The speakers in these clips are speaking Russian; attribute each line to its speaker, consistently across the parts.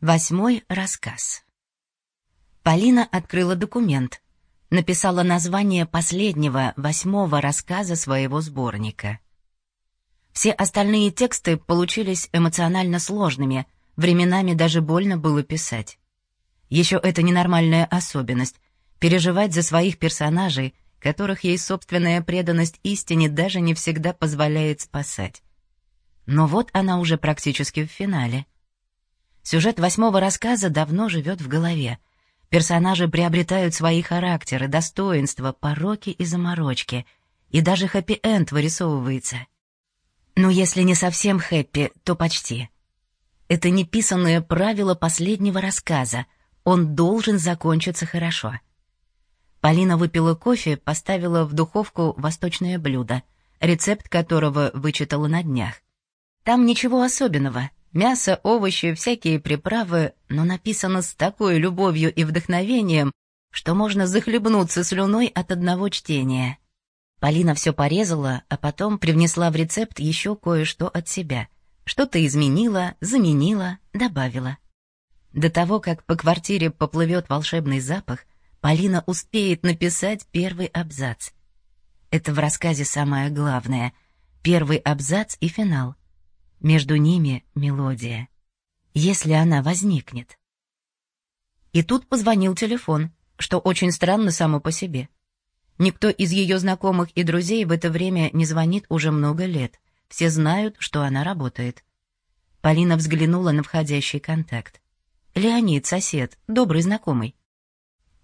Speaker 1: Восьмой рассказ. Полина открыла документ, написала название последнего, восьмого рассказа своего сборника. Все остальные тексты получились эмоционально сложными, временами даже больно было писать. Еще это ненормальная особенность — переживать за своих персонажей, которых ей собственная преданность истине даже не всегда позволяет спасать. Но вот она уже практически в финале — Сюжет восьмого рассказа давно живет в голове. Персонажи приобретают свои характеры, достоинства, пороки и заморочки. И даже хэппи-энд вырисовывается. Но если не совсем хэппи, то почти. Это неписанное правило последнего рассказа. Он должен закончиться хорошо. Полина выпила кофе, поставила в духовку восточное блюдо, рецепт которого вычитала на днях. Там ничего особенного — Мясо, овощи, всякие приправы, но написано с такой любовью и вдохновением, что можно захлебнуться слюной от одного чтения. Полина все порезала, а потом привнесла в рецепт еще кое-что от себя. Что-то изменила, заменила, добавила. До того, как по квартире поплывет волшебный запах, Полина успеет написать первый абзац. Это в рассказе самое главное. Первый абзац и финал. Между ними мелодия. Если она возникнет. И тут позвонил телефон, что очень странно само по себе. Никто из ее знакомых и друзей в это время не звонит уже много лет. Все знают, что она работает. Полина взглянула на входящий контакт. Леонид, сосед, добрый знакомый.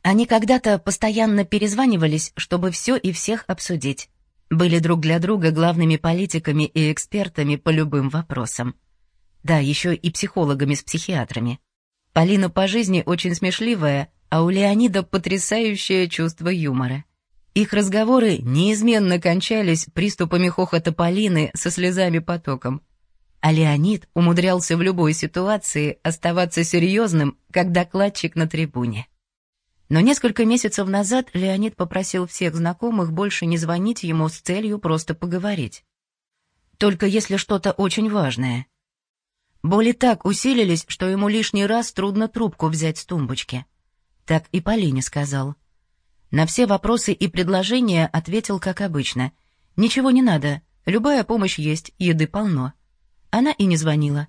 Speaker 1: Они когда-то постоянно перезванивались, чтобы все и всех обсудить были друг для друга главными политиками и экспертами по любым вопросам. Да, еще и психологами с психиатрами. Полина по жизни очень смешливая, а у Леонида потрясающее чувство юмора. Их разговоры неизменно кончались приступами хохота Полины со слезами потоком. А Леонид умудрялся в любой ситуации оставаться серьезным, как докладчик на трибуне. Но несколько месяцев назад Леонид попросил всех знакомых больше не звонить ему с целью просто поговорить. Только если что-то очень важное. Боли так усилились, что ему лишний раз трудно трубку взять с тумбочки. Так и Полине сказал. На все вопросы и предложения ответил как обычно. «Ничего не надо, любая помощь есть, еды полно». Она и не звонила.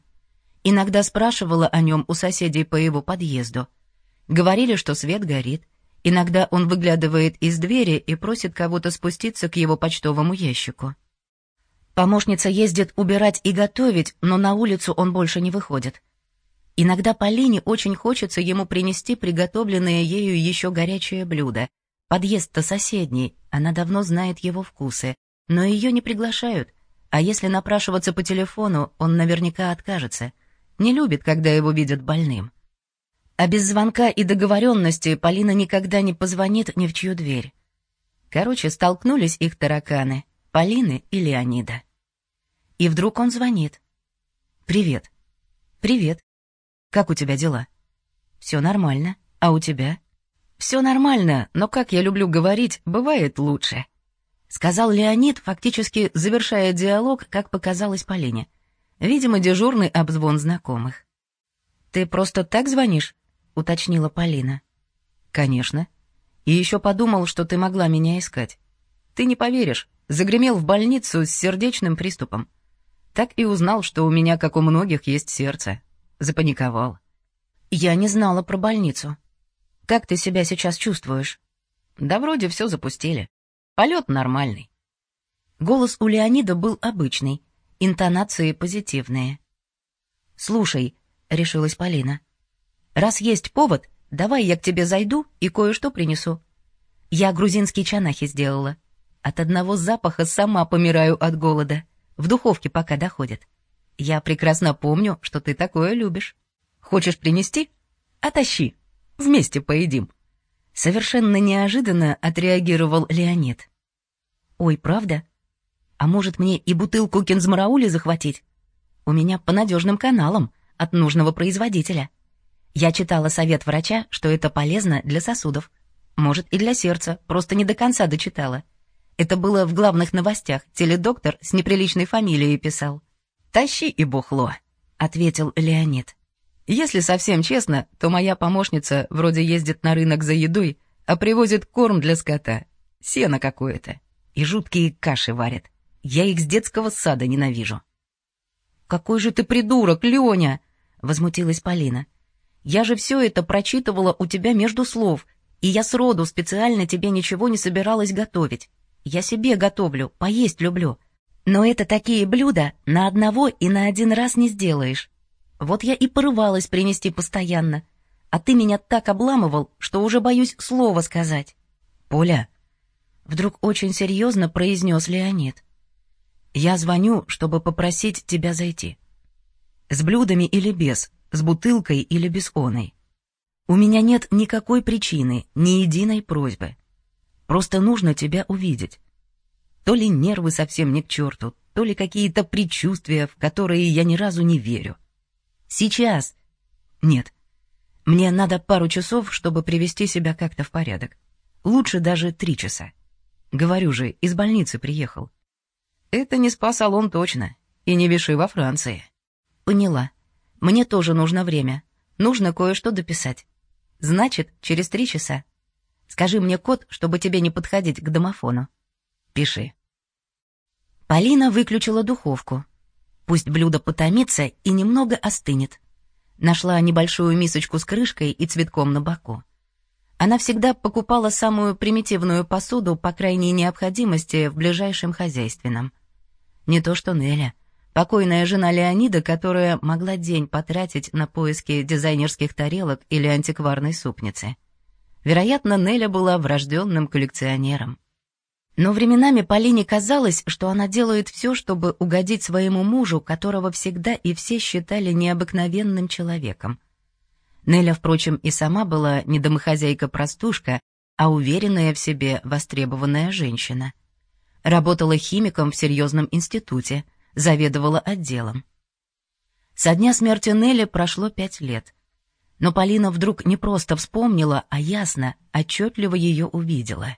Speaker 1: Иногда спрашивала о нем у соседей по его подъезду — Говорили, что свет горит. Иногда он выглядывает из двери и просит кого-то спуститься к его почтовому ящику. Помощница ездит убирать и готовить, но на улицу он больше не выходит. Иногда Полине очень хочется ему принести приготовленное ею еще горячее блюдо. Подъезд-то соседний, она давно знает его вкусы, но ее не приглашают, а если напрашиваться по телефону, он наверняка откажется. Не любит, когда его видят больным. А без звонка и договоренности Полина никогда не позвонит ни в чью дверь. Короче, столкнулись их тараканы, Полины и Леонида. И вдруг он звонит. «Привет». «Привет. Как у тебя дела?» «Все нормально. А у тебя?» «Все нормально, но, как я люблю говорить, бывает лучше», — сказал Леонид, фактически завершая диалог, как показалось Полине. Видимо, дежурный обзвон знакомых. «Ты просто так звонишь?» — уточнила Полина. «Конечно. И еще подумал, что ты могла меня искать. Ты не поверишь, загремел в больницу с сердечным приступом. Так и узнал, что у меня, как у многих, есть сердце. Запаниковал. Я не знала про больницу. Как ты себя сейчас чувствуешь? Да вроде все запустили. Полет нормальный. Голос у Леонида был обычный, интонации позитивные. «Слушай», — решилась Полина, Раз есть повод, давай я к тебе зайду и кое-что принесу. Я грузинские чанахи сделала. От одного запаха сама помираю от голода. В духовке пока доходит. Я прекрасно помню, что ты такое любишь. Хочешь принести? Отащи. Вместе поедим. Совершенно неожиданно отреагировал Леонид. Ой, правда? А может мне и бутылку кинзмараули захватить? У меня по надежным каналам от нужного производителя. Я читала совет врача, что это полезно для сосудов. Может, и для сердца, просто не до конца дочитала. Это было в главных новостях, теледоктор с неприличной фамилией писал. «Тащи и бухло», — ответил Леонид. Если совсем честно, то моя помощница вроде ездит на рынок за едой, а привозит корм для скота, сено какое-то, и жуткие каши варит. Я их с детского сада ненавижу. «Какой же ты придурок, Лёня!» — возмутилась Полина. «Я же все это прочитывала у тебя между слов, и я сроду специально тебе ничего не собиралась готовить. Я себе готовлю, поесть люблю. Но это такие блюда на одного и на один раз не сделаешь. Вот я и порывалась принести постоянно. А ты меня так обламывал, что уже боюсь слова сказать. Поля, вдруг очень серьезно произнес Леонид. Я звоню, чтобы попросить тебя зайти. С блюдами или без, с бутылкой или без оной. У меня нет никакой причины, ни единой просьбы. Просто нужно тебя увидеть. То ли нервы совсем не к черту, то ли какие-то предчувствия, в которые я ни разу не верю. Сейчас. Нет. Мне надо пару часов, чтобы привести себя как-то в порядок. Лучше даже три часа. Говорю же, из больницы приехал. Это не спа-салон точно. И не виши во Франции. Поняла. Мне тоже нужно время. Нужно кое-что дописать. Значит, через три часа. Скажи мне код, чтобы тебе не подходить к домофону. Пиши. Полина выключила духовку. Пусть блюдо потомится и немного остынет. Нашла небольшую мисочку с крышкой и цветком на боку. Она всегда покупала самую примитивную посуду по крайней необходимости в ближайшем хозяйственном. Не то что Неля — Покойная жена Леонида, которая могла день потратить на поиски дизайнерских тарелок или антикварной супницы. Вероятно, Неля была врожденным коллекционером. Но временами Полине казалось, что она делает все, чтобы угодить своему мужу, которого всегда и все считали необыкновенным человеком. Неля, впрочем, и сама была не домохозяйка-простушка, а уверенная в себе востребованная женщина. Работала химиком в серьезном институте — заведовала отделом. Со дня смерти Нелли прошло пять лет. Но Полина вдруг не просто вспомнила, а ясно, отчетливо ее увидела.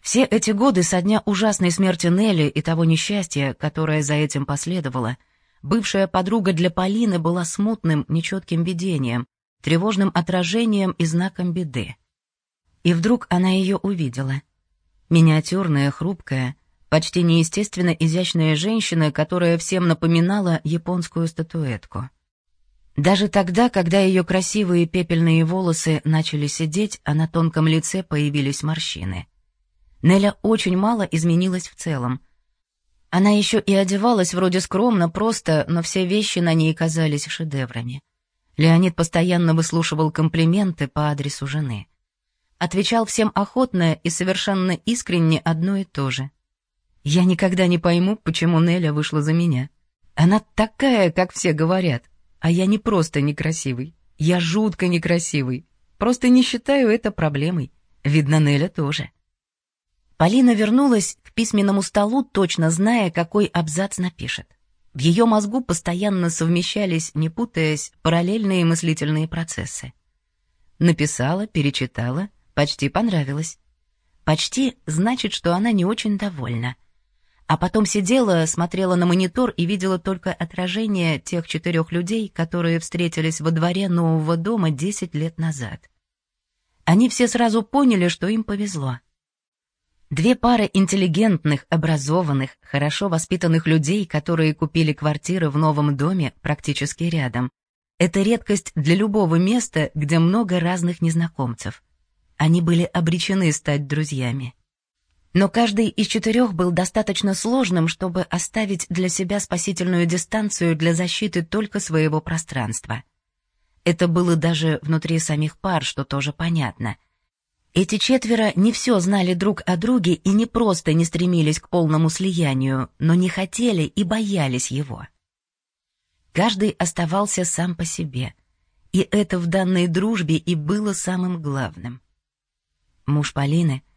Speaker 1: Все эти годы со дня ужасной смерти Нелли и того несчастья, которое за этим последовало, бывшая подруга для Полины была смутным, нечетким видением, тревожным отражением и знаком беды. И вдруг она ее увидела. Миниатюрная, хрупкая, почти неестественно изящная женщина, которая всем напоминала японскую статуэтку. Даже тогда, когда ее красивые пепельные волосы начали сидеть, а на тонком лице появились морщины. Неля очень мало изменилась в целом. Она еще и одевалась вроде скромно, просто, но все вещи на ней казались шедеврами. Леонид постоянно выслушивал комплименты по адресу жены. Отвечал всем охотно и совершенно искренне одно и то же — я никогда не пойму, почему Неля вышла за меня. Она такая, как все говорят. А я не просто некрасивый. Я жутко некрасивый. Просто не считаю это проблемой. Видно, Неля тоже. Полина вернулась к письменному столу, точно зная, какой абзац напишет. В ее мозгу постоянно совмещались, не путаясь, параллельные мыслительные процессы. Написала, перечитала, почти понравилось. Почти значит, что она не очень довольна а потом сидела, смотрела на монитор и видела только отражение тех четырех людей, которые встретились во дворе нового дома десять лет назад. Они все сразу поняли, что им повезло. Две пары интеллигентных, образованных, хорошо воспитанных людей, которые купили квартиры в новом доме практически рядом. Это редкость для любого места, где много разных незнакомцев. Они были обречены стать друзьями. Но каждый из четырех был достаточно сложным, чтобы оставить для себя спасительную дистанцию для защиты только своего пространства. Это было даже внутри самих пар, что тоже понятно. Эти четверо не все знали друг о друге и не просто не стремились к полному слиянию, но не хотели и боялись его. Каждый оставался сам по себе, и это в данной дружбе и было самым главным. Муж Полины —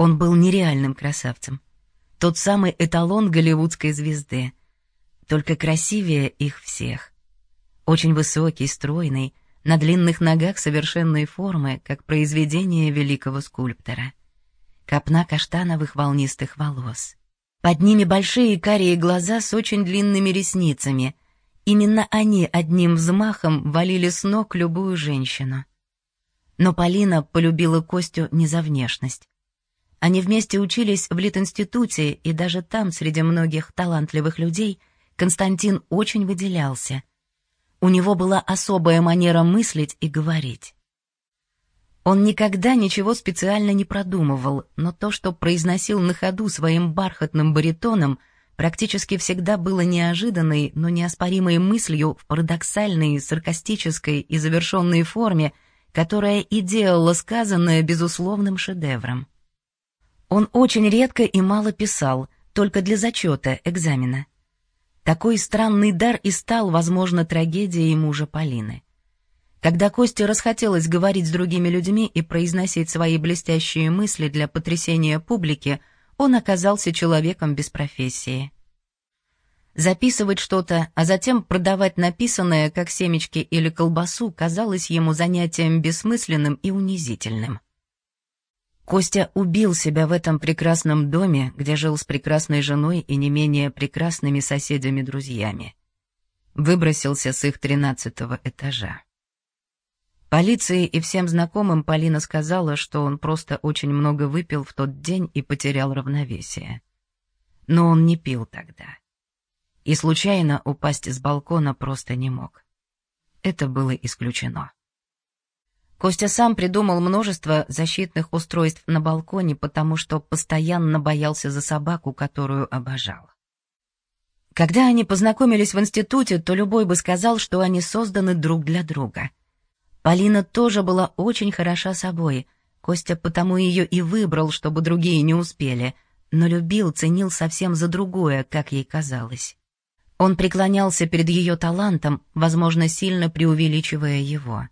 Speaker 1: он был нереальным красавцем. Тот самый эталон голливудской звезды. Только красивее их всех. Очень высокий, стройный, на длинных ногах совершенной формы, как произведение великого скульптора. Копна каштановых волнистых волос. Под ними большие карие глаза с очень длинными ресницами, Именно они одним взмахом валили с ног любую женщину. Но Полина полюбила Костю не за внешность. Они вместе учились в Литинституте, и даже там, среди многих талантливых людей, Константин очень выделялся. У него была особая манера мыслить и говорить. Он никогда ничего специально не продумывал, но то, что произносил на ходу своим бархатным баритоном, практически всегда было неожиданной, но неоспоримой мыслью в парадоксальной, саркастической и завершенной форме — которая и делала сказанное безусловным шедевром. Он очень редко и мало писал, только для зачета, экзамена. Такой странный дар и стал, возможно, трагедией мужа Полины. Когда Косте расхотелось говорить с другими людьми и произносить свои блестящие мысли для потрясения публики, он оказался человеком без профессии записывать что-то, а затем продавать написанное, как семечки или колбасу, казалось ему занятием бессмысленным и унизительным. Костя убил себя в этом прекрасном доме, где жил с прекрасной женой и не менее прекрасными соседями-друзьями. Выбросился с их тринадцатого этажа. Полиции и всем знакомым Полина сказала, что он просто очень много выпил в тот день и потерял равновесие. Но он не пил тогда и случайно упасть с балкона просто не мог. Это было исключено. Костя сам придумал множество защитных устройств на балконе, потому что постоянно боялся за собаку, которую обожал. Когда они познакомились в институте, то любой бы сказал, что они созданы друг для друга. Полина тоже была очень хороша собой. Костя потому ее и выбрал, чтобы другие не успели, но любил, ценил совсем за другое, как ей казалось. Он преклонялся перед ее талантом, возможно, сильно преувеличивая его.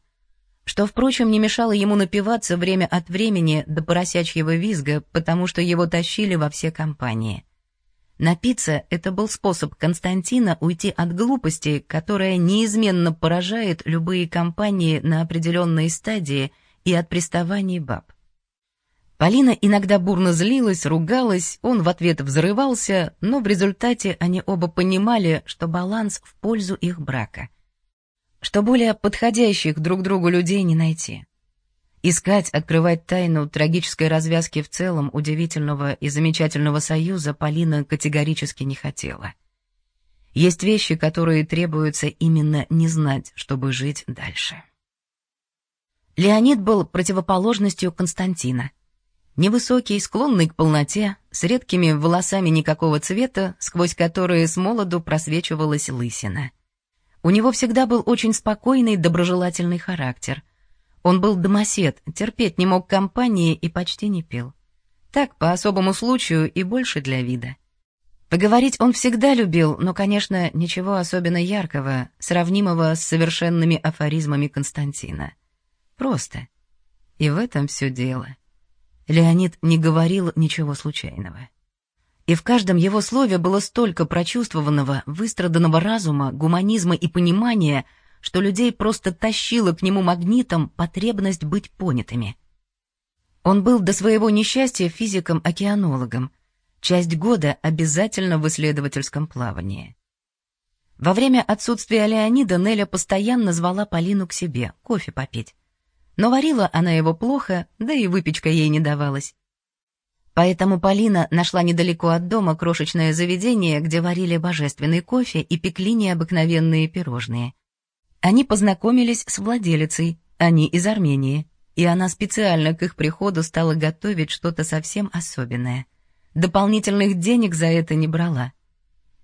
Speaker 1: Что, впрочем, не мешало ему напиваться время от времени до поросячьего визга, потому что его тащили во все компании. Напиться — это был способ Константина уйти от глупости, которая неизменно поражает любые компании на определенной стадии и от приставаний баб. Полина иногда бурно злилась, ругалась, он в ответ взрывался, но в результате они оба понимали, что баланс в пользу их брака. Что более подходящих друг другу людей не найти. Искать, открывать тайну трагической развязки в целом удивительного и замечательного союза Полина категорически не хотела. Есть вещи, которые требуется именно не знать, чтобы жить дальше. Леонид был противоположностью Константина — Невысокий, склонный к полноте, с редкими волосами никакого цвета, сквозь которые с молоду просвечивалась лысина. У него всегда был очень спокойный, доброжелательный характер. Он был домосед, терпеть не мог компании и почти не пил. Так, по особому случаю и больше для вида. Поговорить он всегда любил, но, конечно, ничего особенно яркого, сравнимого с совершенными афоризмами Константина. Просто. И в этом все дело. Леонид не говорил ничего случайного. И в каждом его слове было столько прочувствованного, выстраданного разума, гуманизма и понимания, что людей просто тащило к нему магнитом потребность быть понятыми. Он был до своего несчастья физиком-океанологом, часть года обязательно в исследовательском плавании. Во время отсутствия Леонида Неля постоянно звала Полину к себе, кофе попить но варила она его плохо, да и выпечка ей не давалась. Поэтому Полина нашла недалеко от дома крошечное заведение, где варили божественный кофе и пекли необыкновенные пирожные. Они познакомились с владелицей, они из Армении, и она специально к их приходу стала готовить что-то совсем особенное. Дополнительных денег за это не брала.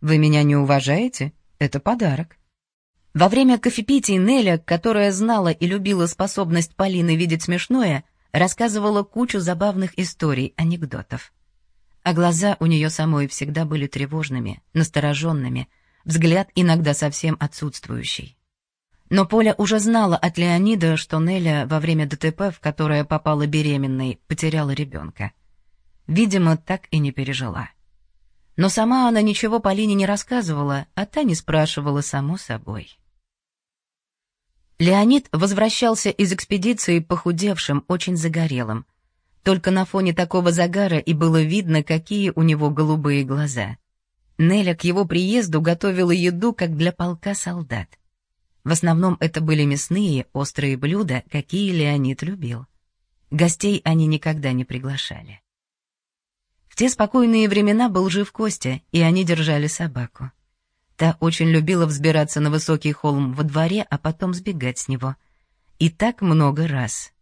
Speaker 1: «Вы меня не уважаете? Это подарок», во время кофепитий Неля, которая знала и любила способность Полины видеть смешное, рассказывала кучу забавных историй, анекдотов. А глаза у нее самой всегда были тревожными, настороженными, взгляд иногда совсем отсутствующий. Но Поля уже знала от Леонида, что Неля во время ДТП, в которое попала беременной, потеряла ребенка. Видимо, так и не пережила. Но сама она ничего Полине не рассказывала, а та не спрашивала само собой. Леонид возвращался из экспедиции похудевшим, очень загорелым. Только на фоне такого загара и было видно, какие у него голубые глаза. Неля к его приезду готовила еду, как для полка солдат. В основном это были мясные, острые блюда, какие Леонид любил. Гостей они никогда не приглашали. В те спокойные времена был жив Костя, и они держали собаку. Та очень любила взбираться на высокий холм во дворе, а потом сбегать с него. И так много раз.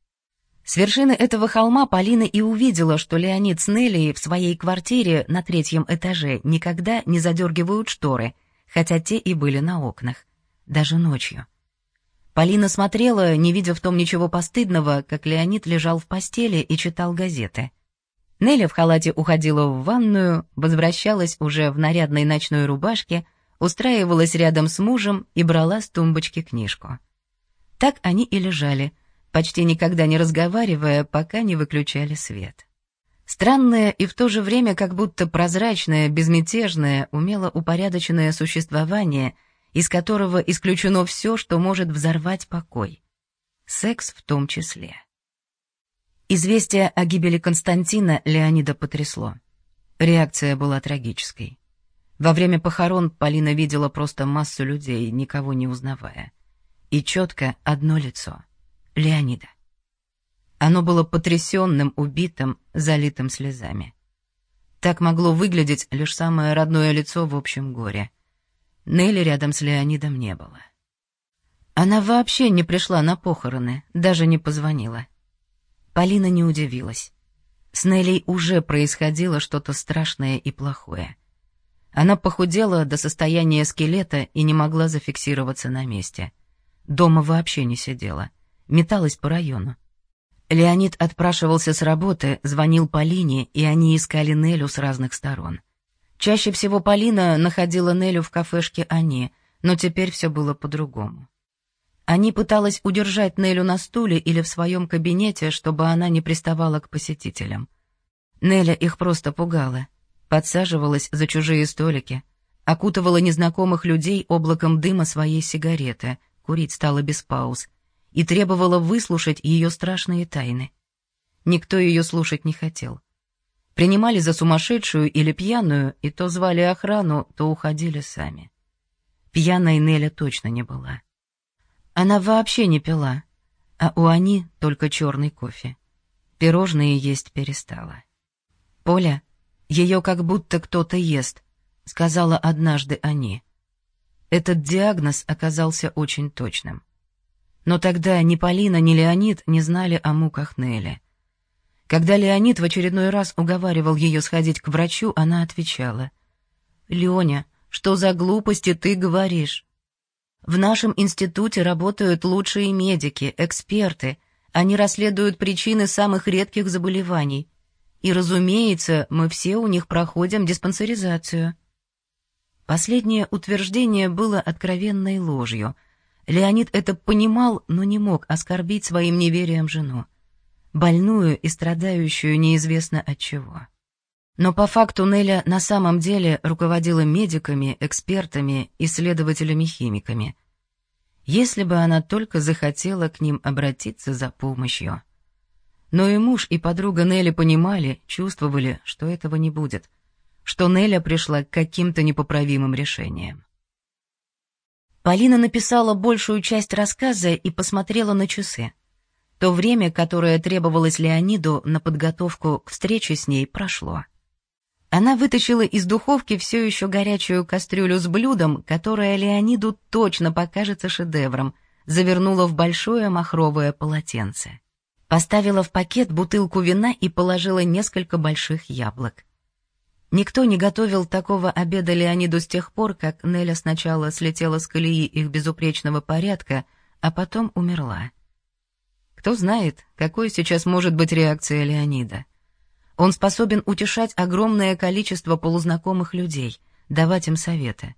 Speaker 1: С вершины этого холма Полина и увидела, что Леонид с Нелли в своей квартире на третьем этаже никогда не задергивают шторы, хотя те и были на окнах, даже ночью. Полина смотрела, не видя в том ничего постыдного, как Леонид лежал в постели и читал газеты. Нелли в халате уходила в ванную, возвращалась уже в нарядной ночной рубашке, устраивалась рядом с мужем и брала с тумбочки книжку. Так они и лежали, почти никогда не разговаривая, пока не выключали свет. Странное и в то же время как будто прозрачное, безмятежное, умело упорядоченное существование, из которого исключено все, что может взорвать покой. Секс в том числе. Известие о гибели Константина Леонида потрясло. Реакция была трагической. Во время похорон Полина видела просто массу людей, никого не узнавая. И четко одно лицо — Леонида. Оно было потрясенным, убитым, залитым слезами. Так могло выглядеть лишь самое родное лицо в общем горе. Нелли рядом с Леонидом не было. Она вообще не пришла на похороны, даже не позвонила. Полина не удивилась. С Неллей уже происходило что-то страшное и плохое. Она похудела до состояния скелета и не могла зафиксироваться на месте. Дома вообще не сидела. Металась по району. Леонид отпрашивался с работы, звонил Полине, и они искали Нелю с разных сторон. Чаще всего Полина находила Нелю в кафешке Ани, но теперь все было по-другому. Они пыталась удержать Нелю на стуле или в своем кабинете, чтобы она не приставала к посетителям. Неля их просто пугала, подсаживалась за чужие столики, окутывала незнакомых людей облаком дыма своей сигареты, курить стала без пауз, и требовала выслушать ее страшные тайны. Никто ее слушать не хотел. Принимали за сумасшедшую или пьяную, и то звали охрану, то уходили сами. Пьяной Неля точно не была. Она вообще не пила, а у Ани только черный кофе. Пирожные есть перестала. «Поля, ее как будто кто-то ест», — сказала однажды Ани. Этот диагноз оказался очень точным. Но тогда ни Полина, ни Леонид не знали о муках Нелли. Когда Леонид в очередной раз уговаривал ее сходить к врачу, она отвечала. «Леня, что за глупости ты говоришь? В нашем институте работают лучшие медики, эксперты. Они расследуют причины самых редких заболеваний. И, разумеется, мы все у них проходим диспансеризацию. Последнее утверждение было откровенной ложью. Леонид это понимал, но не мог оскорбить своим неверием жену. Больную и страдающую неизвестно от чего. Но по факту Неля на самом деле руководила медиками, экспертами, исследователями-химиками. Если бы она только захотела к ним обратиться за помощью. Но и муж, и подруга Нелли понимали, чувствовали, что этого не будет, что Неля пришла к каким-то непоправимым решениям. Полина написала большую часть рассказа и посмотрела на часы. То время, которое требовалось Леониду на подготовку к встрече с ней, прошло. Она вытащила из духовки все еще горячую кастрюлю с блюдом, которое Леониду точно покажется шедевром, завернула в большое махровое полотенце. Поставила в пакет бутылку вина и положила несколько больших яблок. Никто не готовил такого обеда Леониду с тех пор, как Неля сначала слетела с колеи их безупречного порядка, а потом умерла. Кто знает, какой сейчас может быть реакция Леонида. Он способен утешать огромное количество полузнакомых людей, давать им советы.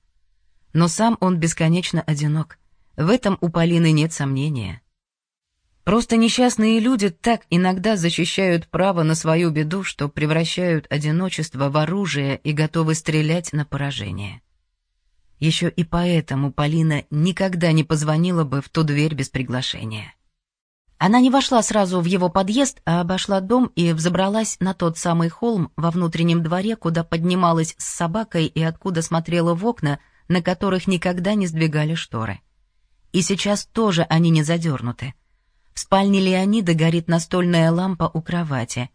Speaker 1: Но сам он бесконечно одинок. В этом у Полины нет сомнения. Просто несчастные люди так иногда защищают право на свою беду, что превращают одиночество в оружие и готовы стрелять на поражение. Еще и поэтому Полина никогда не позвонила бы в ту дверь без приглашения. Она не вошла сразу в его подъезд, а обошла дом и взобралась на тот самый холм во внутреннем дворе, куда поднималась с собакой и откуда смотрела в окна, на которых никогда не сдвигали шторы. И сейчас тоже они не задернуты. В спальне Леонида горит настольная лампа у кровати,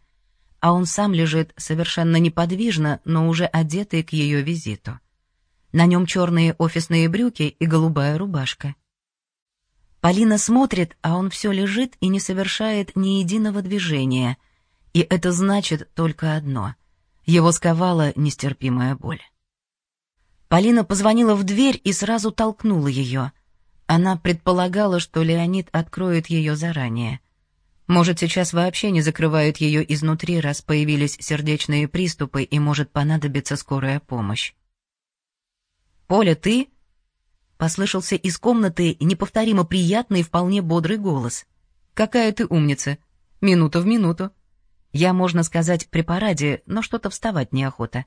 Speaker 1: а он сам лежит совершенно неподвижно, но уже одетый к ее визиту. На нем черные офисные брюки и голубая рубашка. Полина смотрит, а он все лежит и не совершает ни единого движения. И это значит только одно. Его сковала нестерпимая боль. Полина позвонила в дверь и сразу толкнула ее. Она предполагала, что Леонид откроет ее заранее. Может, сейчас вообще не закрывают ее изнутри, раз появились сердечные приступы и может понадобиться скорая помощь. «Поля, ты?» Послышался из комнаты неповторимо приятный и вполне бодрый голос. «Какая ты умница! Минута в минуту!» Я, можно сказать, при параде, но что-то вставать неохота.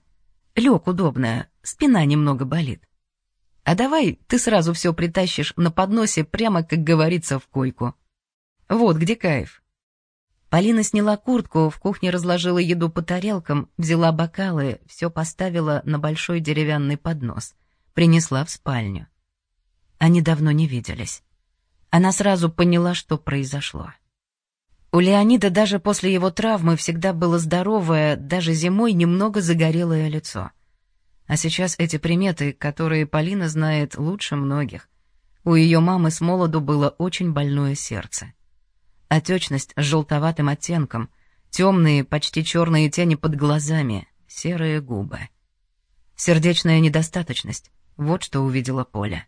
Speaker 1: Лег удобно, спина немного болит. А давай ты сразу все притащишь на подносе, прямо, как говорится, в койку. Вот где кайф. Полина сняла куртку, в кухне разложила еду по тарелкам, взяла бокалы, все поставила на большой деревянный поднос, принесла в спальню. Они давно не виделись. Она сразу поняла, что произошло. У Леонида даже после его травмы всегда было здоровое, даже зимой немного загорелое лицо. А сейчас эти приметы, которые Полина знает лучше многих. У ее мамы с молоду было очень больное сердце. Отечность с желтоватым оттенком, темные, почти черные тени под глазами, серые губы. Сердечная недостаточность — вот что увидела Поля.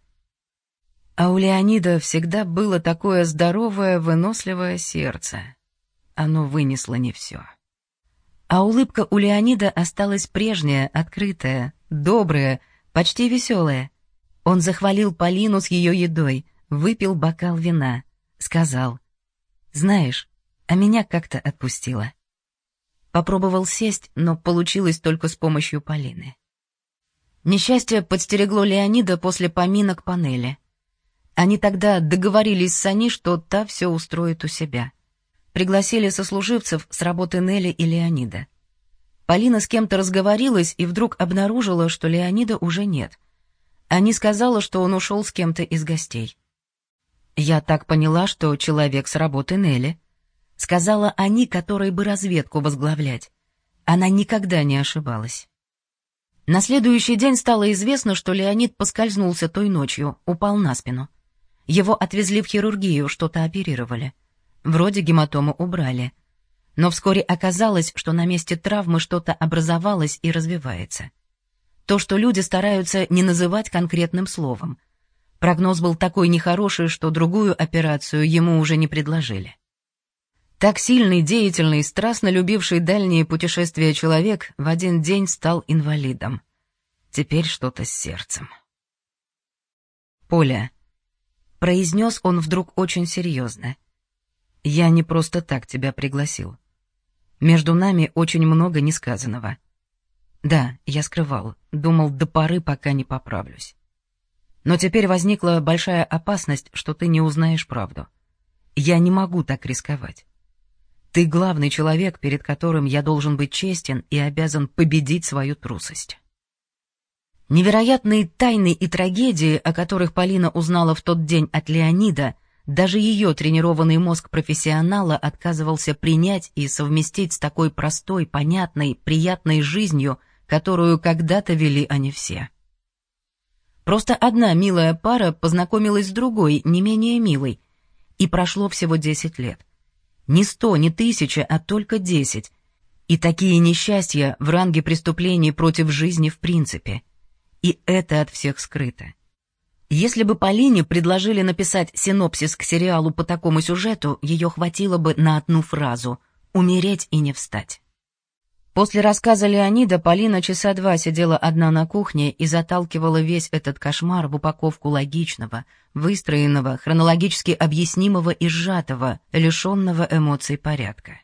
Speaker 1: А у Леонида всегда было такое здоровое, выносливое сердце. Оно вынесло не все. А улыбка у Леонида осталась прежняя, открытая, добрая, почти веселая. Он захвалил Полину с ее едой, выпил бокал вина, сказал, «Знаешь, а меня как-то отпустило». Попробовал сесть, но получилось только с помощью Полины. Несчастье подстерегло Леонида после поминок панели — они тогда договорились с Ани, что та все устроит у себя. Пригласили сослуживцев с работы Нелли и Леонида. Полина с кем-то разговорилась и вдруг обнаружила, что Леонида уже нет. Ани сказала, что он ушел с кем-то из гостей. «Я так поняла, что человек с работы Нелли», — сказала Ани, которой бы разведку возглавлять. Она никогда не ошибалась. На следующий день стало известно, что Леонид поскользнулся той ночью, упал на спину. Его отвезли в хирургию, что-то оперировали. Вроде гематому убрали. Но вскоре оказалось, что на месте травмы что-то образовалось и развивается. То, что люди стараются не называть конкретным словом. Прогноз был такой нехороший, что другую операцию ему уже не предложили. Так сильный, деятельный, страстно любивший дальние путешествия человек в один день стал инвалидом. Теперь что-то с сердцем. Поля, Произнес он вдруг очень серьезно. «Я не просто так тебя пригласил. Между нами очень много несказанного. Да, я скрывал, думал до поры, пока не поправлюсь. Но теперь возникла большая опасность, что ты не узнаешь правду. Я не могу так рисковать. Ты главный человек, перед которым я должен быть честен и обязан победить свою трусость. Невероятные тайны и трагедии, о которых Полина узнала в тот день от Леонида, даже ее тренированный мозг профессионала отказывался принять и совместить с такой простой, понятной, приятной жизнью, которую когда-то вели они все. Просто одна милая пара познакомилась с другой, не менее милой, и прошло всего десять лет. Не сто, не тысяча, а только десять. И такие несчастья в ранге преступлений против жизни в принципе — и это от всех скрыто. Если бы Полине предложили написать синопсис к сериалу по такому сюжету, ее хватило бы на одну фразу «умереть и не встать». После рассказа Леонида Полина часа два сидела одна на кухне и заталкивала весь этот кошмар в упаковку логичного, выстроенного, хронологически объяснимого и сжатого, лишенного эмоций порядка.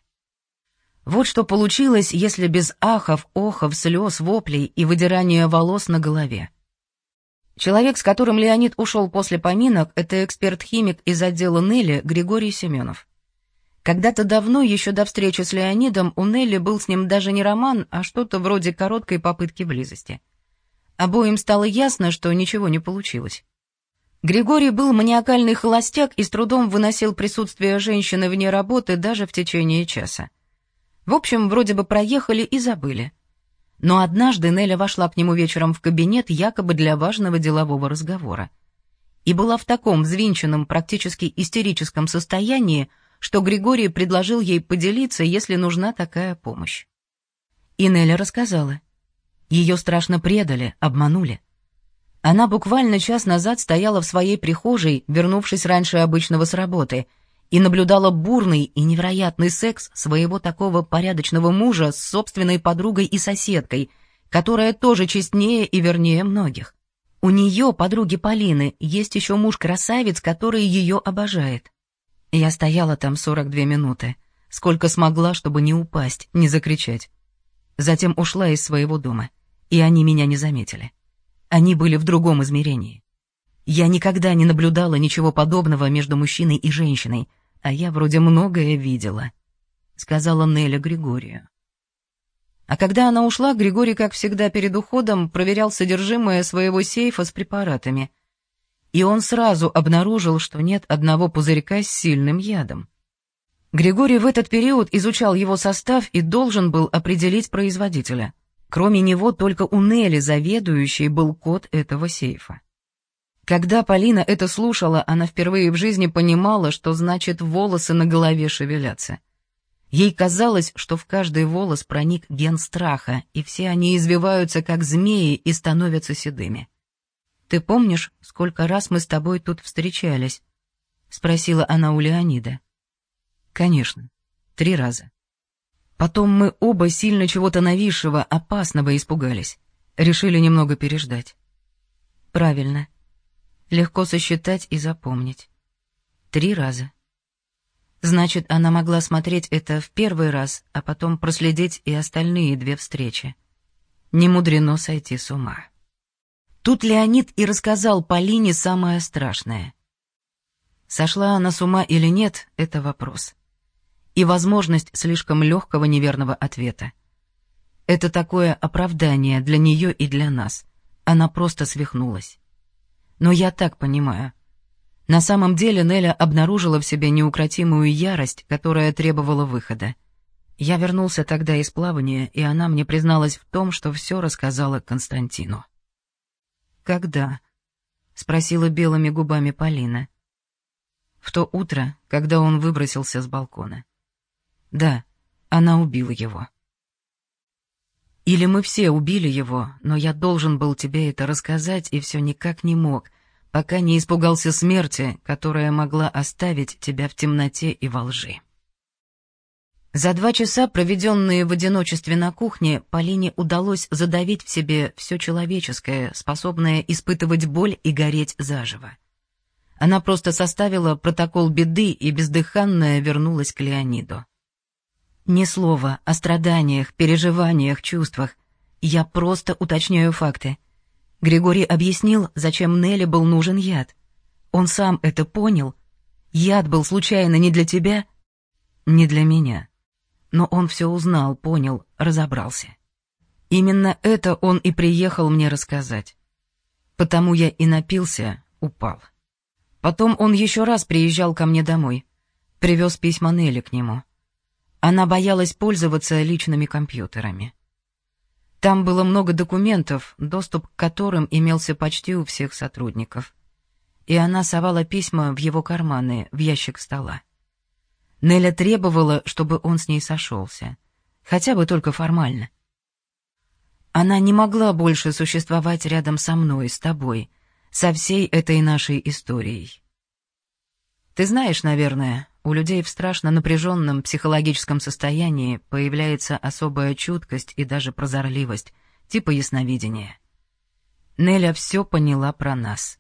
Speaker 1: Вот что получилось, если без ахов, охов, слез, воплей и выдирания волос на голове. Человек, с которым Леонид ушел после поминок, это эксперт-химик из отдела Нелли Григорий Семенов. Когда-то давно, еще до встречи с Леонидом, у Нелли был с ним даже не роман, а что-то вроде короткой попытки близости. Обоим стало ясно, что ничего не получилось. Григорий был маниакальный холостяк и с трудом выносил присутствие женщины вне работы даже в течение часа. В общем, вроде бы проехали и забыли. Но однажды Неля вошла к нему вечером в кабинет якобы для важного делового разговора. И была в таком взвинченном, практически истерическом состоянии, что Григорий предложил ей поделиться, если нужна такая помощь. И Неля рассказала. Ее страшно предали, обманули. Она буквально час назад стояла в своей прихожей, вернувшись раньше обычного с работы, и наблюдала бурный и невероятный секс своего такого порядочного мужа с собственной подругой и соседкой, которая тоже честнее и вернее многих. У нее, подруги Полины, есть еще муж-красавец, который ее обожает. Я стояла там 42 минуты, сколько смогла, чтобы не упасть, не закричать. Затем ушла из своего дома, и они меня не заметили. Они были в другом измерении. Я никогда не наблюдала ничего подобного между мужчиной и женщиной, а я вроде многое видела», — сказала Неля Григорию. А когда она ушла, Григорий, как всегда перед уходом, проверял содержимое своего сейфа с препаратами. И он сразу обнаружил, что нет одного пузырька с сильным ядом. Григорий в этот период изучал его состав и должен был определить производителя — Кроме него только у Нелли, заведующей, был код этого сейфа. Когда Полина это слушала, она впервые в жизни понимала, что значит волосы на голове шевелятся. Ей казалось, что в каждый волос проник ген страха, и все они извиваются, как змеи, и становятся седыми. «Ты помнишь, сколько раз мы с тобой тут встречались?» — спросила она у Леонида. «Конечно, три раза». Потом мы оба сильно чего-то нависшего, опасного испугались. Решили немного переждать. Правильно. Легко сосчитать и запомнить. Три раза. Значит, она могла смотреть это в первый раз, а потом проследить и остальные две встречи. Не мудрено сойти с ума. Тут Леонид и рассказал Полине самое страшное. Сошла она с ума или нет — это вопрос и возможность слишком легкого неверного ответа. Это такое оправдание для нее и для нас. Она просто свихнулась. Но я так понимаю. На самом деле Неля обнаружила в себе неукротимую ярость, которая требовала выхода. Я вернулся тогда из плавания, и она мне призналась в том, что все рассказала Константину. «Когда?» — спросила белыми губами Полина. В то утро, когда он выбросился с балкона. Да, она убила его. Или мы все убили его, но я должен был тебе это рассказать и все никак не мог, пока не испугался смерти, которая могла оставить тебя в темноте и во лжи. За два часа, проведенные в одиночестве на кухне, Полине удалось задавить в себе все человеческое, способное испытывать боль и гореть заживо. Она просто составила протокол беды и бездыханная вернулась к Леониду. Ни слова о страданиях, переживаниях, чувствах. Я просто уточняю факты. Григорий объяснил, зачем Нелли был нужен яд. Он сам это понял. Яд был случайно не для тебя, не для меня. Но он все узнал, понял, разобрался. Именно это он и приехал мне рассказать. Потому я и напился, упал. Потом он еще раз приезжал ко мне домой. Привез письма Нелли к нему. Она боялась пользоваться личными компьютерами. Там было много документов, доступ к которым имелся почти у всех сотрудников. И она совала письма в его карманы, в ящик стола. Неля требовала, чтобы он с ней сошелся. Хотя бы только формально. Она не могла больше существовать рядом со мной, с тобой, со всей этой нашей историей. Ты знаешь, наверное, у людей в страшно напряженном психологическом состоянии появляется особая чуткость и даже прозорливость, типа ясновидения. Неля все поняла про нас.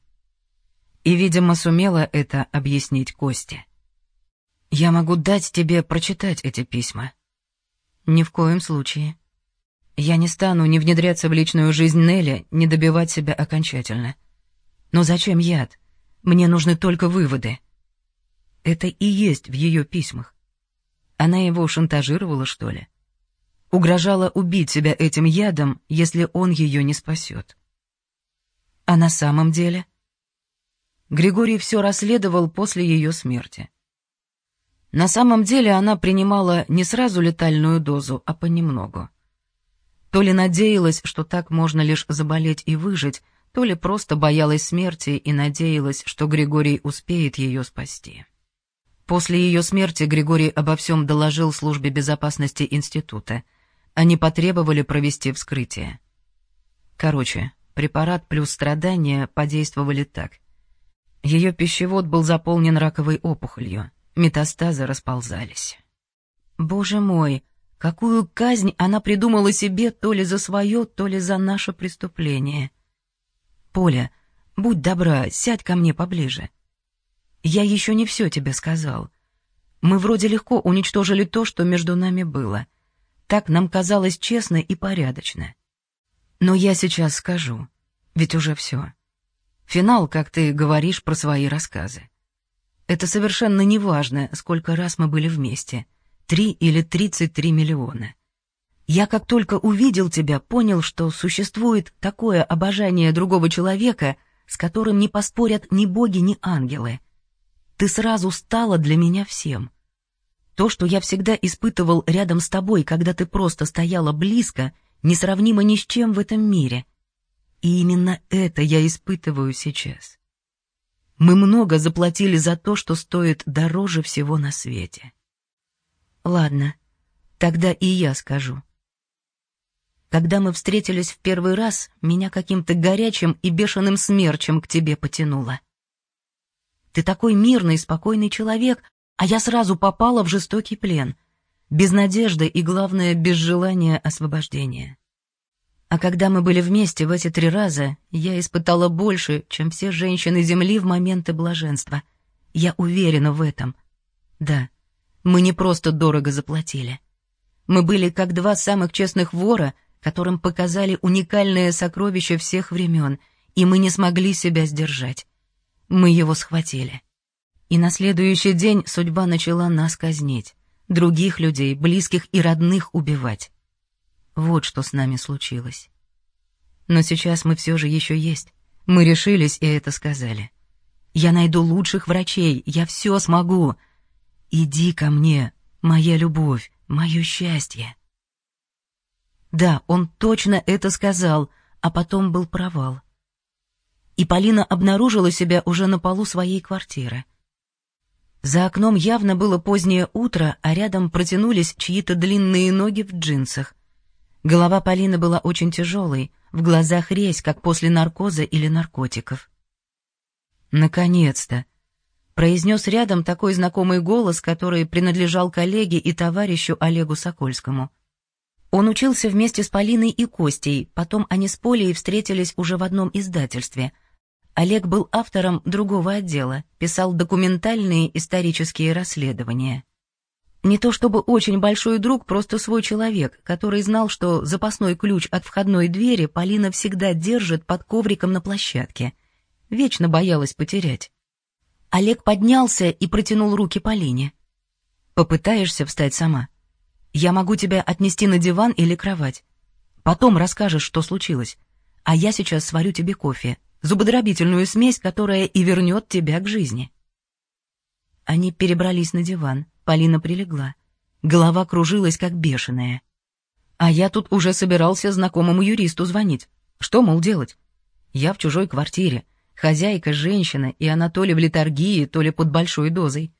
Speaker 1: И, видимо, сумела это объяснить Косте. «Я могу дать тебе прочитать эти письма». «Ни в коем случае. Я не стану ни внедряться в личную жизнь Нелли, ни добивать себя окончательно. Но зачем яд? Мне нужны только выводы». Это и есть в ее письмах.
Speaker 2: Она его шантажировала, что ли? Угрожала убить себя этим ядом, если он ее не спасет. А на самом деле? Григорий все расследовал после ее смерти. На самом деле она принимала не сразу летальную дозу, а понемногу. То ли надеялась, что так можно лишь заболеть и выжить, то ли просто боялась смерти и надеялась, что Григорий успеет ее спасти. После ее смерти Григорий обо всем доложил службе безопасности института. Они потребовали провести вскрытие. Короче, препарат плюс страдания подействовали так. Ее пищевод был заполнен раковой опухолью, метастазы расползались. Боже мой, какую казнь она придумала себе то ли за свое, то ли за наше преступление. Поля, будь добра, сядь ко мне поближе. Я еще не все тебе сказал. Мы вроде легко уничтожили то, что между нами было. Так нам казалось честно и порядочно. Но я сейчас скажу, ведь уже все. Финал, как ты говоришь про свои рассказы. Это совершенно не важно, сколько раз мы были вместе. Три или тридцать три миллиона. Я как только увидел тебя, понял, что существует такое обожание другого человека, с которым не поспорят ни боги, ни ангелы — ты сразу стала для меня всем. То, что я всегда испытывал рядом с тобой, когда ты просто стояла близко, несравнимо ни с чем в этом мире. И именно это я испытываю сейчас. Мы много заплатили за то, что стоит дороже всего на свете. Ладно, тогда и я скажу. Когда мы встретились в первый раз, меня каким-то горячим и бешеным смерчем к тебе потянуло. Ты такой мирный, спокойный человек, а я сразу попала в жестокий плен. Без надежды и, главное, без желания освобождения. А когда мы были вместе в эти три раза, я испытала больше, чем все женщины Земли в моменты блаженства. Я уверена в этом. Да, мы не просто дорого заплатили. Мы были как два самых честных вора, которым показали уникальное сокровище всех времен, и мы не смогли себя сдержать. Мы его схватили. И на следующий день судьба начала нас казнить, других людей, близких и родных убивать. Вот что с нами случилось. Но сейчас мы все же еще есть. Мы решились и это сказали. Я найду лучших врачей, я все смогу. Иди ко мне, моя любовь, мое счастье. Да, он точно это сказал, а потом был провал и Полина обнаружила себя уже на полу своей квартиры. За окном явно было позднее утро, а рядом протянулись чьи-то длинные ноги в джинсах. Голова Полины была очень тяжелой, в глазах резь, как после наркоза или наркотиков. «Наконец-то!» — произнес рядом такой знакомый голос, который принадлежал коллеге и товарищу Олегу Сокольскому. Он учился вместе с Полиной и Костей, потом они с Полей встретились уже в одном издательстве — Олег был автором другого отдела, писал документальные исторические расследования. Не то чтобы очень большой друг, просто свой человек, который знал, что запасной ключ от входной двери Полина всегда держит под ковриком на площадке. Вечно боялась потерять. Олег поднялся и протянул руки Полине. «Попытаешься встать сама? Я могу тебя отнести на диван или кровать. Потом расскажешь, что случилось. А я сейчас сварю тебе кофе, зубодробительную смесь, которая и вернет тебя к жизни. Они перебрались на диван, Полина прилегла. Голова кружилась, как бешеная. А я тут уже собирался знакомому юристу звонить. Что, мол, делать? Я в чужой квартире, хозяйка, женщина, и она то ли в литургии, то ли под большой дозой.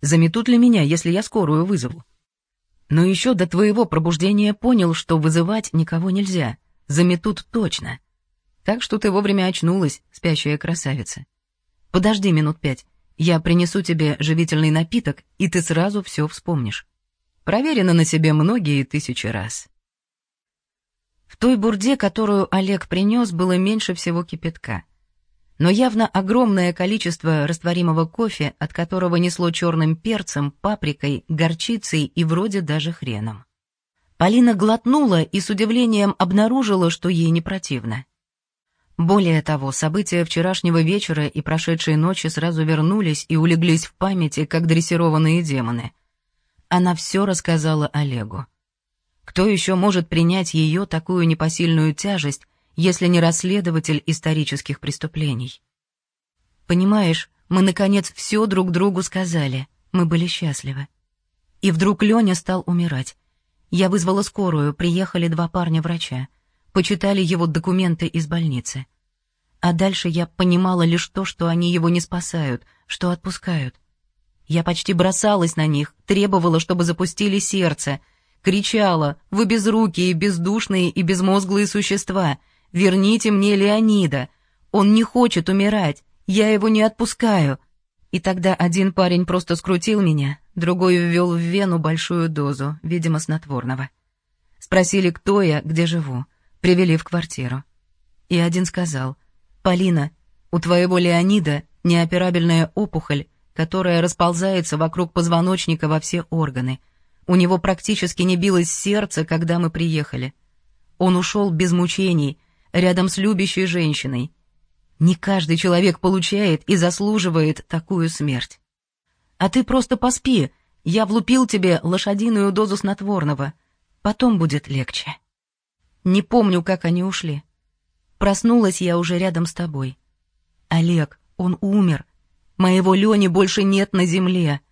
Speaker 2: Заметут ли меня, если я скорую вызову? Но еще до твоего пробуждения понял, что вызывать никого нельзя. Заметут точно. Так что ты вовремя очнулась, спящая красавица. Подожди минут пять. Я принесу тебе живительный напиток, и ты сразу все вспомнишь. Проверено на себе многие тысячи раз. В той бурде, которую Олег принес, было меньше всего кипятка. Но явно огромное количество растворимого кофе, от которого несло черным перцем, паприкой, горчицей и вроде даже хреном. Полина глотнула и с удивлением обнаружила, что ей не противно. Более того, события вчерашнего вечера и прошедшей ночи сразу вернулись и улеглись в памяти, как дрессированные демоны. Она все рассказала Олегу. Кто еще может принять ее такую непосильную тяжесть, если не расследователь исторических преступлений? Понимаешь, мы, наконец, все друг другу сказали. Мы были счастливы. И вдруг Леня стал умирать. Я вызвала скорую, приехали два парня-врача. Почитали его документы из больницы. А дальше я понимала лишь то, что они его не спасают, что отпускают. Я почти бросалась на них, требовала, чтобы запустили сердце. Кричала, вы безрукие, бездушные и безмозглые существа. Верните мне Леонида. Он не хочет умирать. Я его не отпускаю. И тогда один парень просто скрутил меня, другой ввел в вену большую дозу, видимо, снотворного. Спросили, кто я, где живу. Привели в квартиру. И один сказал, «Полина, у твоего Леонида неоперабельная опухоль, которая расползается вокруг позвоночника во все органы. У него практически не билось сердце, когда мы приехали. Он ушел без мучений, рядом с любящей женщиной, не каждый человек получает и заслуживает такую смерть. А ты просто поспи, я влупил тебе лошадиную дозу снотворного. Потом будет легче. Не помню, как они ушли. Проснулась я уже рядом с тобой. Олег, он умер. Моего Лени больше нет на земле.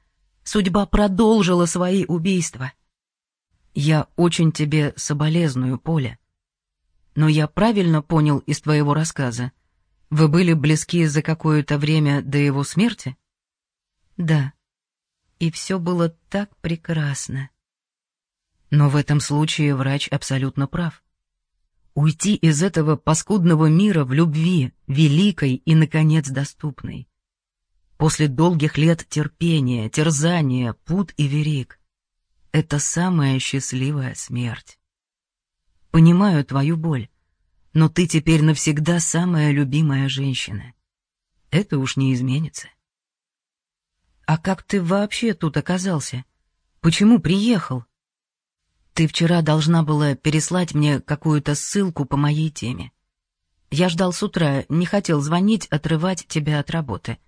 Speaker 2: Судьба продолжила свои убийства. Я очень тебе соболезную, Поля. Но я правильно понял из твоего рассказа, вы были близки за какое-то время до его смерти? Да. И все было так прекрасно. Но в этом случае врач абсолютно прав. Уйти из этого паскудного мира в любви, великой и, наконец, доступной. После долгих лет терпения, терзания, пут и верик. Это самая счастливая смерть. Понимаю твою боль но ты теперь навсегда самая любимая женщина. Это уж не изменится. А как ты вообще тут оказался? Почему приехал? Ты вчера должна была переслать мне какую-то ссылку по моей теме. Я ждал с утра, не хотел звонить, отрывать тебя от работы.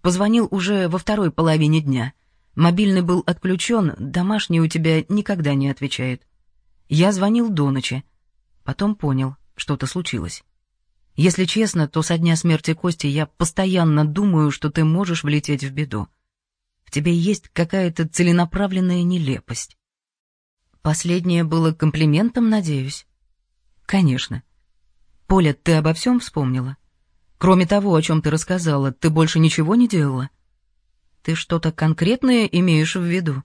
Speaker 2: Позвонил уже во второй половине дня. Мобильный был отключен, домашний у тебя никогда не отвечает. Я звонил до ночи. Потом понял, что-то случилось. Если честно, то со дня смерти Кости я постоянно думаю, что ты можешь влететь в беду. В тебе есть какая-то целенаправленная нелепость. Последнее было комплиментом, надеюсь? Конечно. Поля, ты обо всем вспомнила? Кроме того, о чем ты рассказала, ты больше ничего не делала? Ты что-то конкретное имеешь в виду?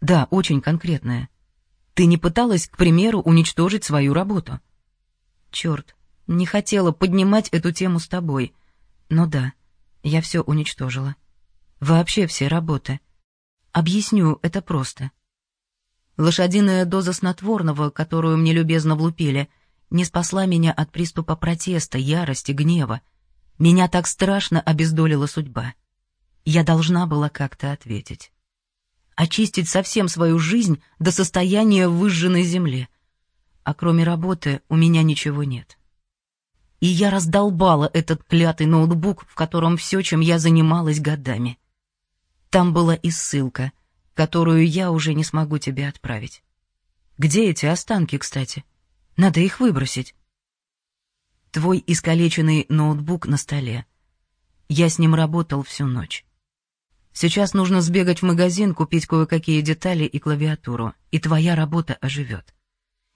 Speaker 2: Да, очень конкретное. Ты не пыталась, к примеру, уничтожить свою работу? — Черт, не хотела поднимать эту тему с тобой. Но да, я все уничтожила. Вообще все работы. Объясню, это просто. Лошадиная доза снотворного, которую мне любезно влупили, не спасла меня от приступа протеста, ярости, гнева. Меня так страшно обездолила судьба. Я должна была как-то ответить. Очистить совсем свою жизнь до состояния выжженной земли — а кроме работы у меня ничего нет. И я раздолбала этот клятый ноутбук, в котором все, чем я занималась годами. Там была и ссылка, которую я уже не смогу тебе отправить. Где эти останки, кстати? Надо их выбросить. Твой искалеченный ноутбук на столе. Я с ним работал всю ночь. Сейчас нужно сбегать в магазин, купить кое-какие детали и клавиатуру, и твоя работа оживет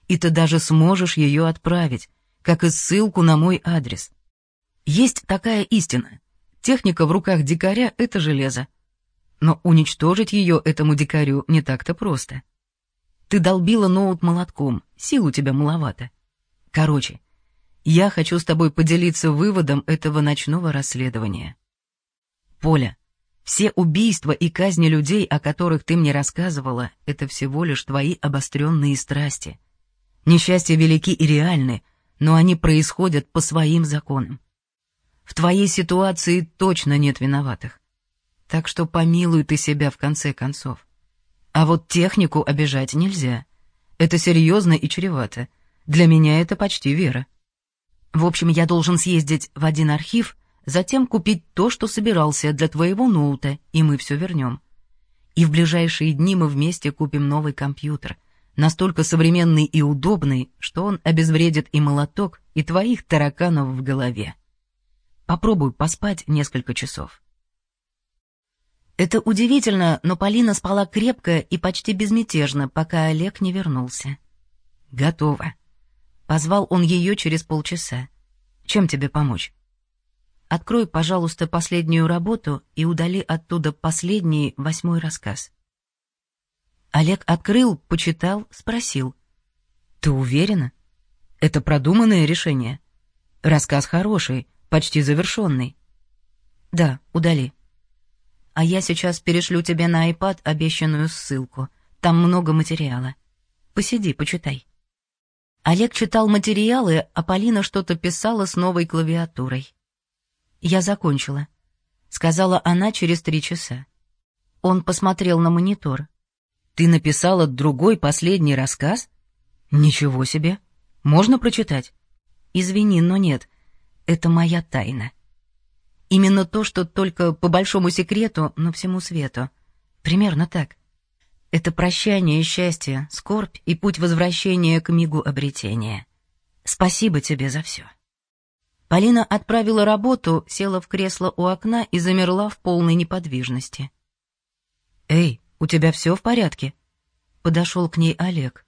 Speaker 2: и ты даже сможешь ее отправить, как и ссылку на мой адрес. Есть такая истина. Техника в руках дикаря — это железо. Но уничтожить ее этому дикарю не так-то просто. Ты долбила ноут молотком, сил у тебя маловато. Короче, я хочу с тобой поделиться выводом этого ночного расследования. Поля, все убийства и казни людей, о которых ты мне рассказывала, это всего лишь твои обостренные страсти — Несчастья велики и реальны, но они происходят по своим законам. В твоей ситуации точно нет виноватых. Так что помилуй ты себя в конце концов. А вот технику обижать нельзя. Это серьезно и чревато. Для меня это почти вера. В общем, я должен съездить в один архив, затем купить то, что собирался для твоего ноута, и мы все вернем. И в ближайшие дни мы вместе купим новый компьютер, настолько современный и удобный, что он обезвредит и молоток, и твоих тараканов в голове. Попробуй поспать несколько часов.
Speaker 1: Это удивительно, но Полина спала крепко и почти безмятежно, пока Олег не вернулся.
Speaker 2: Готово. Позвал он ее через полчаса. Чем тебе помочь? Открой, пожалуйста, последнюю работу и удали оттуда последний, восьмой рассказ. Олег открыл, почитал, спросил. Ты уверена? Это продуманное решение? Рассказ хороший, почти завершенный. Да, удали. А я сейчас перешлю тебе на iPad обещанную ссылку. Там много материала. Посиди, почитай. Олег читал материалы, а Полина что-то писала с новой клавиатурой. «Я закончила», — сказала она через три часа. Он посмотрел на монитор. «Ты написала другой последний рассказ? Ничего себе! Можно прочитать?» «Извини, но нет. Это моя тайна». Именно то, что только по большому секрету, но всему свету. Примерно так. Это прощание и счастье, скорбь и путь возвращения к мигу обретения. Спасибо тебе за все. Полина отправила работу, села в кресло у окна и замерла в полной неподвижности. «Эй, у тебя все в порядке?» Подошел к ней Олег.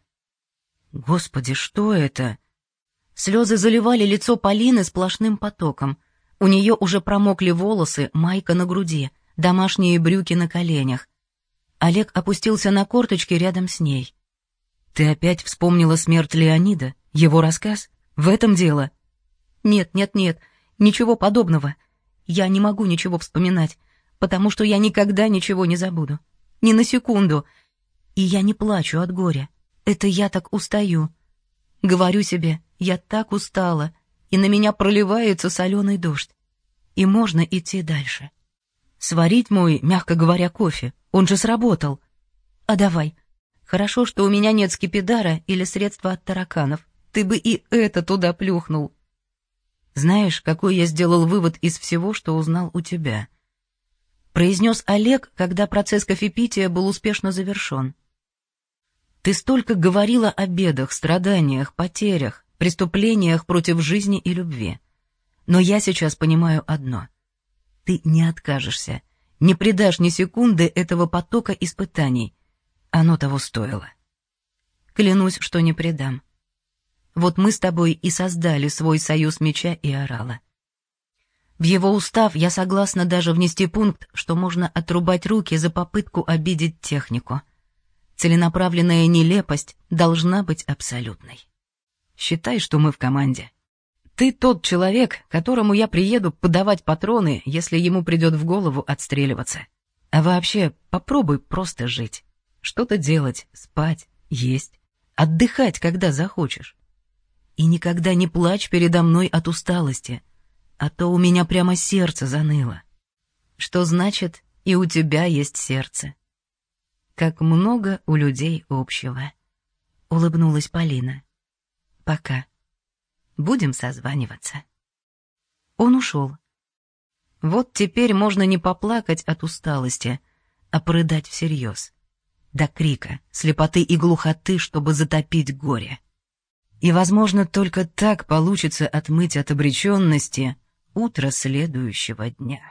Speaker 2: «Господи, что это?» Слезы заливали лицо Полины сплошным потоком — у нее уже промокли волосы, майка на груди, домашние брюки на коленях. Олег опустился на корточки рядом с ней. «Ты опять вспомнила смерть Леонида? Его рассказ? В этом дело?» «Нет, нет, нет, ничего подобного. Я не могу ничего вспоминать, потому что я никогда ничего не забуду. Ни на секунду. И я не плачу от горя. Это я так устаю. Говорю себе, я так устала, и на меня проливается соленый дождь. И можно идти дальше. Сварить мой, мягко говоря, кофе. Он же сработал. А давай. Хорошо, что у меня нет скипидара или средства от тараканов. Ты бы и это туда плюхнул. Знаешь, какой я сделал вывод из всего, что узнал у тебя? Произнес Олег, когда процесс кофепития был успешно завершен. Ты столько говорила о бедах, страданиях, потерях, преступлениях против жизни и любви. Но я сейчас понимаю одно. Ты не откажешься, не предашь ни секунды этого потока испытаний. Оно того стоило. Клянусь, что не предам. Вот мы с тобой и создали свой союз меча и орала. В его устав я согласна даже внести пункт, что можно отрубать руки за попытку обидеть технику. Целенаправленная нелепость должна быть абсолютной. Считай, что мы в команде. Ты тот человек, которому я приеду подавать патроны, если ему придет в голову отстреливаться. А вообще, попробуй просто жить. Что-то делать, спать, есть, отдыхать, когда захочешь. И никогда не плачь передо мной от усталости, а то у меня прямо сердце заныло. Что значит, и у тебя есть сердце. Как много у людей общего. Улыбнулась Полина. Пока. Будем созваниваться. Он ушел. Вот теперь можно не поплакать от усталости, а порыдать всерьез. До крика, слепоты и глухоты, чтобы затопить горе. И, возможно, только так получится отмыть от обреченности утро следующего дня.